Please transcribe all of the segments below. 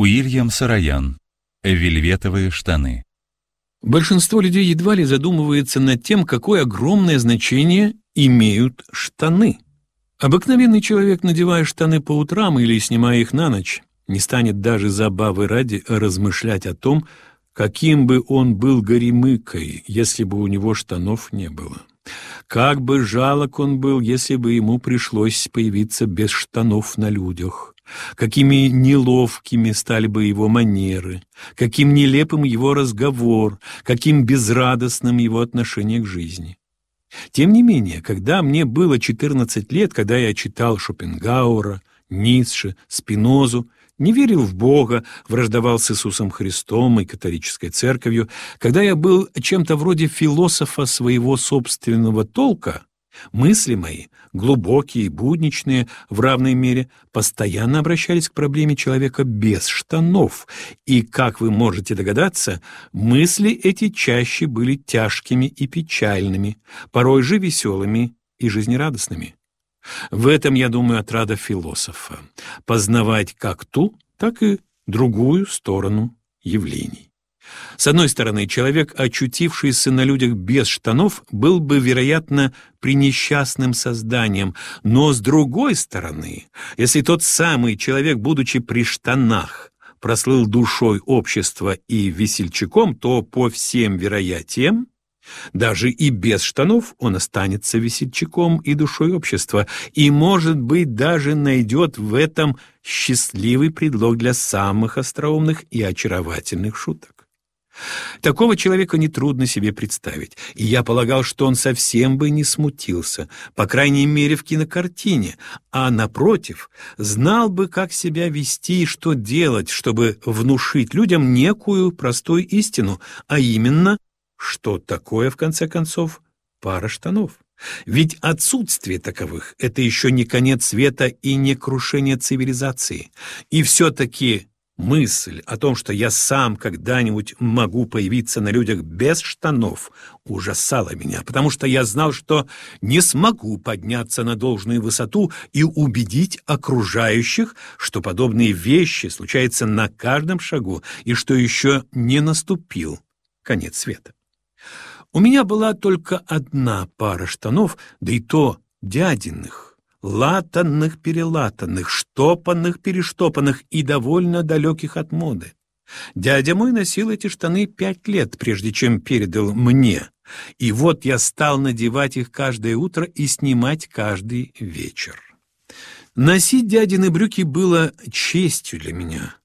Уильям Сараян. Вельветовые штаны. Большинство людей едва ли задумывается над тем, какое огромное значение имеют штаны. Обыкновенный человек, надевая штаны по утрам или снимая их на ночь, не станет даже забавы ради размышлять о том, каким бы он был горемыкой, если бы у него штанов не было. Как бы жалок он был, если бы ему пришлось появиться без штанов на людях какими неловкими стали бы его манеры, каким нелепым его разговор, каким безрадостным его отношение к жизни. Тем не менее, когда мне было 14 лет, когда я читал Шопенгауэра, Ницше, Спинозу, не верил в Бога, враждовал с Иисусом Христом и католической церковью, когда я был чем-то вроде философа своего собственного толка, Мысли мои, глубокие и будничные в равной мере, постоянно обращались к проблеме человека без штанов, и, как вы можете догадаться, мысли эти чаще были тяжкими и печальными, порой же веселыми и жизнерадостными. В этом, я думаю, отрада философа — познавать как ту, так и другую сторону явлений. С одной стороны, человек, очутившийся на людях без штанов, был бы, вероятно, пренесчастным созданием, но с другой стороны, если тот самый человек, будучи при штанах, прослыл душой общества и весельчаком, то по всем вероятиям даже и без штанов он останется весельчаком и душой общества, и, может быть, даже найдет в этом счастливый предлог для самых остроумных и очаровательных шуток. Такого человека нетрудно себе представить, и я полагал, что он совсем бы не смутился, по крайней мере в кинокартине, а, напротив, знал бы, как себя вести и что делать, чтобы внушить людям некую простую истину, а именно, что такое, в конце концов, пара штанов. Ведь отсутствие таковых — это еще не конец света и не крушение цивилизации. И все-таки Мысль о том, что я сам когда-нибудь могу появиться на людях без штанов, ужасала меня, потому что я знал, что не смогу подняться на должную высоту и убедить окружающих, что подобные вещи случаются на каждом шагу и что еще не наступил конец света. У меня была только одна пара штанов, да и то дядиных латанных-перелатанных, штопанных-перештопанных и довольно далеких от моды. Дядя мой носил эти штаны пять лет, прежде чем передал мне, и вот я стал надевать их каждое утро и снимать каждый вечер. Носить дядины брюки было честью для меня.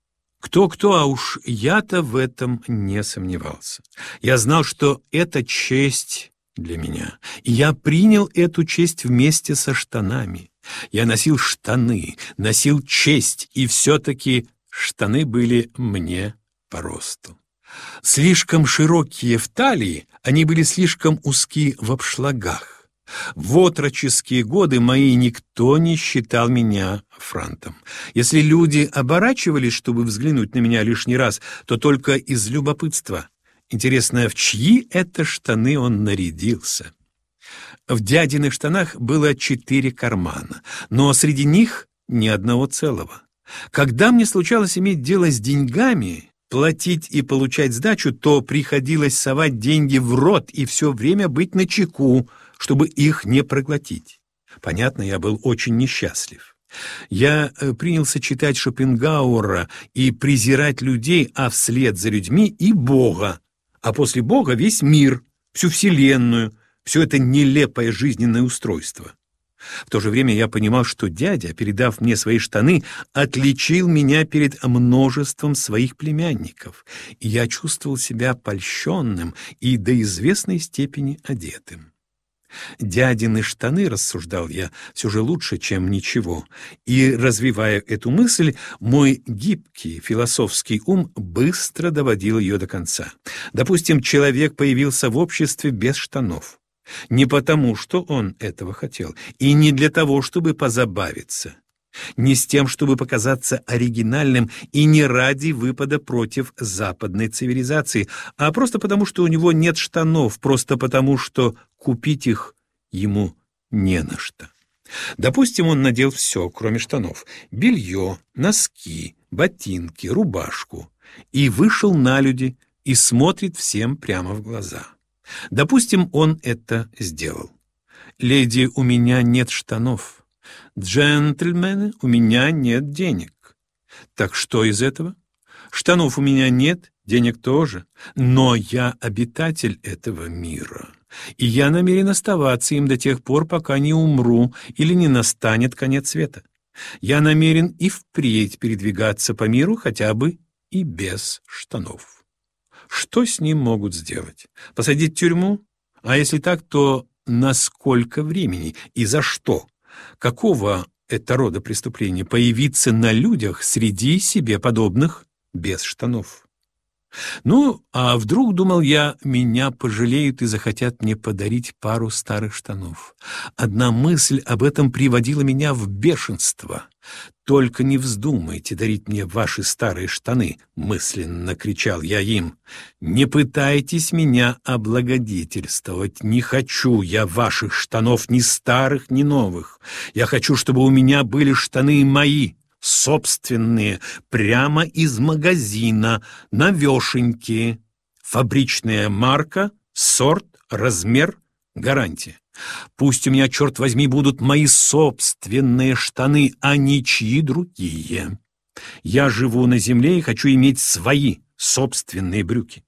Кто-кто, а уж я-то в этом не сомневался. Я знал, что это честь для меня. Я принял эту честь вместе со штанами. Я носил штаны, носил честь, и все-таки штаны были мне по росту. Слишком широкие в талии, они были слишком узкие в обшлагах. В отроческие годы мои никто не считал меня франтом. Если люди оборачивались, чтобы взглянуть на меня лишний раз, то только из любопытства. Интересно, в чьи это штаны он нарядился? В дядиных штанах было четыре кармана, но среди них ни одного целого. Когда мне случалось иметь дело с деньгами, платить и получать сдачу, то приходилось совать деньги в рот и все время быть на чеку, чтобы их не проглотить. Понятно, я был очень несчастлив. Я э, принялся читать Шопенгауэра и презирать людей, а вслед за людьми и Бога, а после Бога весь мир, всю Вселенную, все это нелепое жизненное устройство. В то же время я понимал, что дядя, передав мне свои штаны, отличил меня перед множеством своих племянников, и я чувствовал себя польщенным и до известной степени одетым. Дядины штаны, рассуждал я, все же лучше, чем ничего. И, развивая эту мысль, мой гибкий философский ум быстро доводил ее до конца. Допустим, человек появился в обществе без штанов. Не потому, что он этого хотел, и не для того, чтобы позабавиться не с тем, чтобы показаться оригинальным, и не ради выпада против западной цивилизации, а просто потому, что у него нет штанов, просто потому, что купить их ему не на что. Допустим, он надел все, кроме штанов. Белье, носки, ботинки, рубашку. И вышел на люди и смотрит всем прямо в глаза. Допустим, он это сделал. «Леди, у меня нет штанов. Джентльмены, у меня нет денег». Так что из этого? Штанов у меня нет, денег тоже, но я обитатель этого мира, и я намерен оставаться им до тех пор, пока не умру или не настанет конец света. Я намерен и впредь передвигаться по миру хотя бы и без штанов. Что с ним могут сделать? Посадить в тюрьму? А если так, то на сколько времени и за что? Какого это рода преступления появиться на людях среди себе подобных без штанов? Ну, а вдруг, думал я, меня пожалеют и захотят мне подарить пару старых штанов. Одна мысль об этом приводила меня в бешенство. «Только не вздумайте дарить мне ваши старые штаны», — мысленно кричал я им. «Не пытайтесь меня облагодетельствовать. Не хочу я ваших штанов ни старых, ни новых. Я хочу, чтобы у меня были штаны мои, собственные, прямо из магазина, навешеньки. Фабричная марка, сорт, размер, гарантия. Пусть у меня, черт возьми, будут мои собственные штаны, а не чьи другие. Я живу на земле и хочу иметь свои собственные брюки.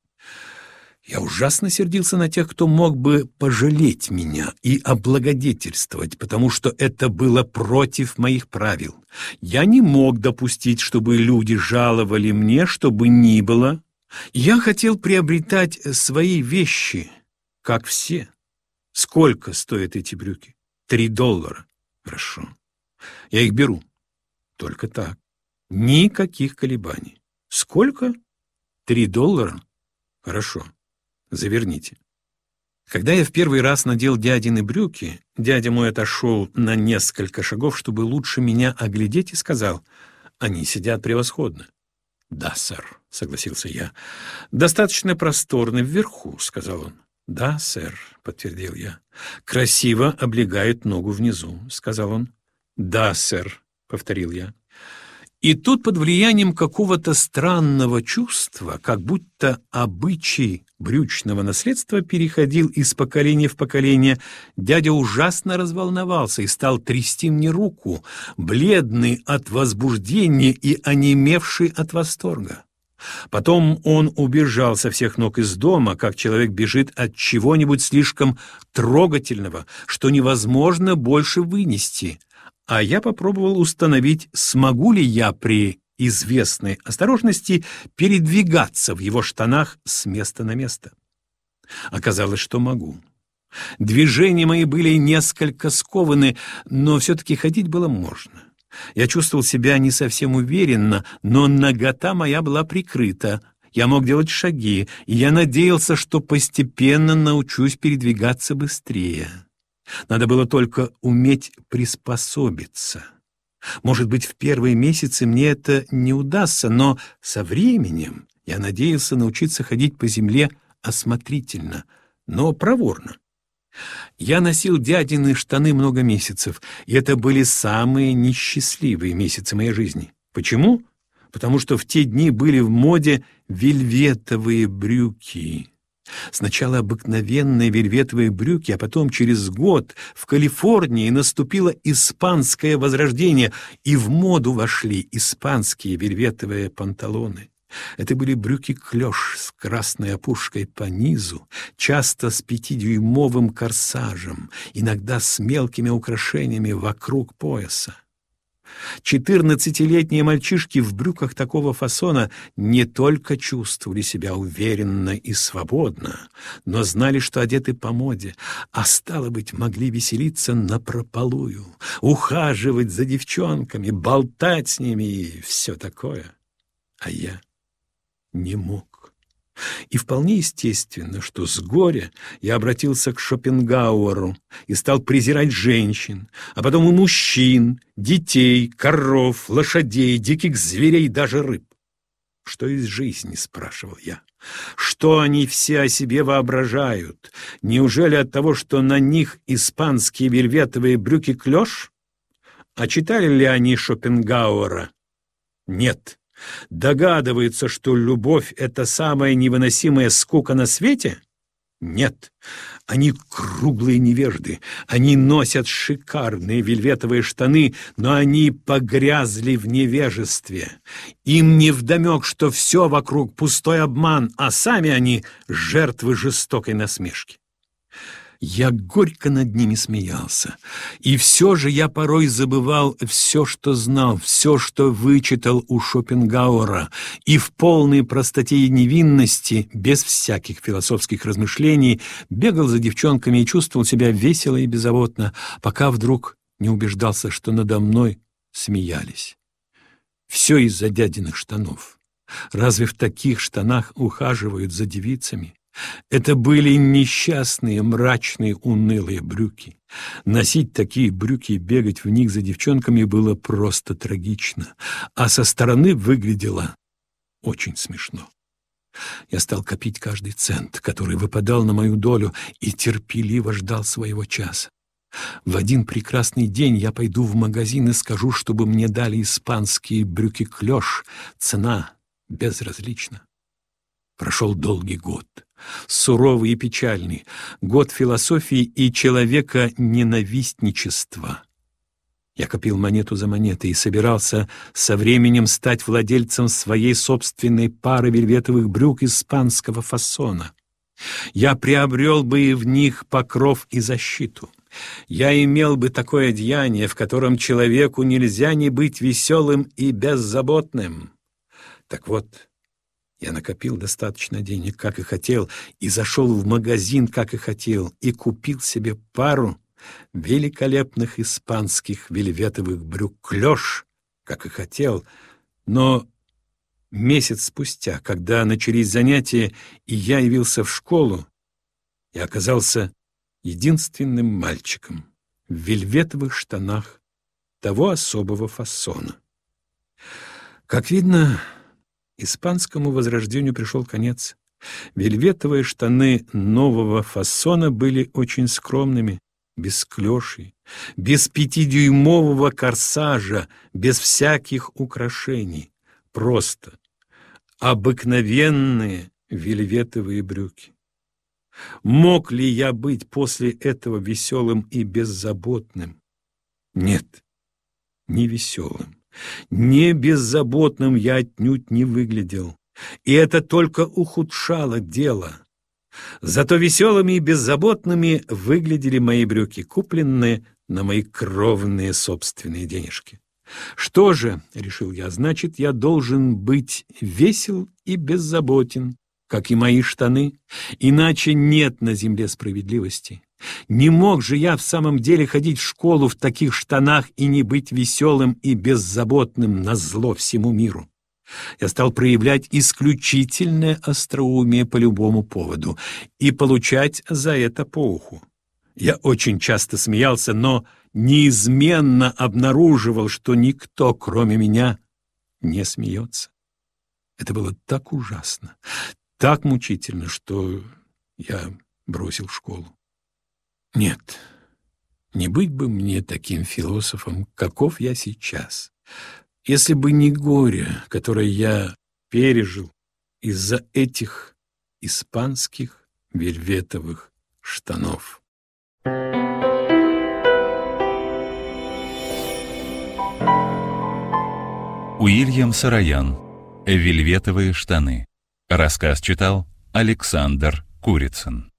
Я ужасно сердился на тех, кто мог бы пожалеть меня и облагодетельствовать, потому что это было против моих правил. Я не мог допустить, чтобы люди жаловали мне, чтобы ни было. Я хотел приобретать свои вещи, как все. Сколько стоят эти брюки? Три доллара. Хорошо. Я их беру. Только так. Никаких колебаний. Сколько? Три доллара? Хорошо. Заверните. Когда я в первый раз надел дядины брюки, дядя мой отошел на несколько шагов, чтобы лучше меня оглядеть, и сказал, «Они сидят превосходно». «Да, сэр», — согласился я. «Достаточно просторны вверху», — сказал он. «Да, сэр», — подтвердил я. «Красиво облегает ногу внизу», — сказал он. «Да, сэр», — повторил я. И тут под влиянием какого-то странного чувства, как будто обычай брючного наследства переходил из поколения в поколение, дядя ужасно разволновался и стал трясти мне руку, бледный от возбуждения и онемевший от восторга. Потом он убежал со всех ног из дома, как человек бежит от чего-нибудь слишком трогательного, что невозможно больше вынести, а я попробовал установить, смогу ли я при известной осторожности передвигаться в его штанах с места на место. Оказалось, что могу. Движения мои были несколько скованы, но все-таки ходить было можно. Я чувствовал себя не совсем уверенно, но нагота моя была прикрыта. Я мог делать шаги, и я надеялся, что постепенно научусь передвигаться быстрее. Надо было только уметь приспособиться. Может быть, в первые месяцы мне это не удастся, но со временем я надеялся научиться ходить по земле осмотрительно, но проворно. Я носил дядины штаны много месяцев, и это были самые несчастливые месяцы моей жизни. Почему? Потому что в те дни были в моде вельветовые брюки. Сначала обыкновенные вельветовые брюки, а потом через год в Калифорнии наступило испанское возрождение, и в моду вошли испанские вельветовые панталоны. Это были брюки-клёш с красной опушкой по низу, часто с пятидюймовым корсажем, иногда с мелкими украшениями вокруг пояса. Четырнадцатилетние мальчишки в брюках такого фасона не только чувствовали себя уверенно и свободно, но знали, что одеты по моде, а, стало быть, могли веселиться напропалую, ухаживать за девчонками, болтать с ними и все такое. А я не мог. И вполне естественно, что с горя я обратился к Шопенгауэру и стал презирать женщин, а потом и мужчин, детей, коров, лошадей, диких зверей, даже рыб. Что из жизни, спрашивал я. Что они все о себе воображают? Неужели от того, что на них испанские вельветовые брюки клеш? А читали ли они Шопенгауэра? Нет. Догадываются, что любовь — это самая невыносимая скука на свете? Нет, они круглые невежды, они носят шикарные вельветовые штаны, но они погрязли в невежестве. Им не вдомек, что все вокруг пустой обман, а сами они жертвы жестокой насмешки. Я горько над ними смеялся. И все же я порой забывал все, что знал, все, что вычитал у Шопенгауэра, и в полной простоте и невинности, без всяких философских размышлений, бегал за девчонками и чувствовал себя весело и беззаботно, пока вдруг не убеждался, что надо мной смеялись. Все из-за дядиных штанов. Разве в таких штанах ухаживают за девицами? Это были несчастные, мрачные, унылые брюки. Носить такие брюки и бегать в них за девчонками было просто трагично, а со стороны выглядело очень смешно. Я стал копить каждый цент, который выпадал на мою долю, и терпеливо ждал своего часа. В один прекрасный день я пойду в магазин и скажу, чтобы мне дали испанские брюки-клёш. Цена безразлична. Прошел долгий год суровый и печальный, год философии и человека ненавистничества. Я копил монету за монетой и собирался со временем стать владельцем своей собственной пары вельветовых брюк испанского фасона. Я приобрел бы и в них покров и защиту. Я имел бы такое одеяние, в котором человеку нельзя не быть веселым и беззаботным. Так вот, я накопил достаточно денег, как и хотел, и зашел в магазин, как и хотел, и купил себе пару великолепных испанских вельветовых брюк клёш, как и хотел, но месяц спустя, когда начались занятия, и я явился в школу, я оказался единственным мальчиком в вельветовых штанах того особого фасона. Как видно, Испанскому возрождению пришел конец. Вельветовые штаны нового фасона были очень скромными, без клёшей, без пятидюймового корсажа, без всяких украшений. Просто обыкновенные вельветовые брюки. Мог ли я быть после этого веселым и беззаботным? Нет, не веселым. Не беззаботным я отнюдь не выглядел, и это только ухудшало дело. Зато веселыми и беззаботными выглядели мои брюки, купленные на мои кровные собственные денежки. Что же, — решил я, — значит, я должен быть весел и беззаботен, как и мои штаны, иначе нет на земле справедливости. Не мог же я в самом деле ходить в школу в таких штанах и не быть веселым и беззаботным на зло всему миру. Я стал проявлять исключительное остроумие по любому поводу и получать за это по уху. Я очень часто смеялся, но неизменно обнаруживал, что никто, кроме меня, не смеется. Это было так ужасно, так мучительно, что я бросил школу. Нет, не быть бы мне таким философом, каков я сейчас, если бы не горе, которое я пережил из-за этих испанских вельветовых штанов. Уильям Сараян. «Вельветовые штаны». Рассказ читал Александр Курицын.